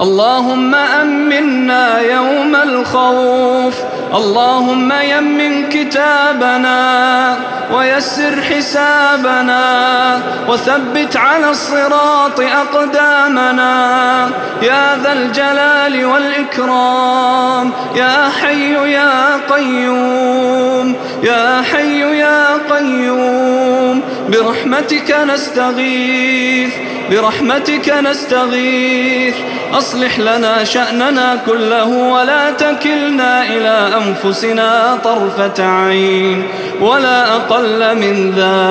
اللهم أمنا يوم الخوف. اللهم يمن كتابنا ويسر حسابنا وثبت على الصراط أقدامنا. يا ذا الجلال والإكرام. يا حي يا قيوم. يا حي يا قيوم. برحمتك نستغيث. برحمتك نستغيث. أصلح لنا شأننا كله ولا تكلنا إلى أنفسنا طرفة عين. ولا أقل من ذلك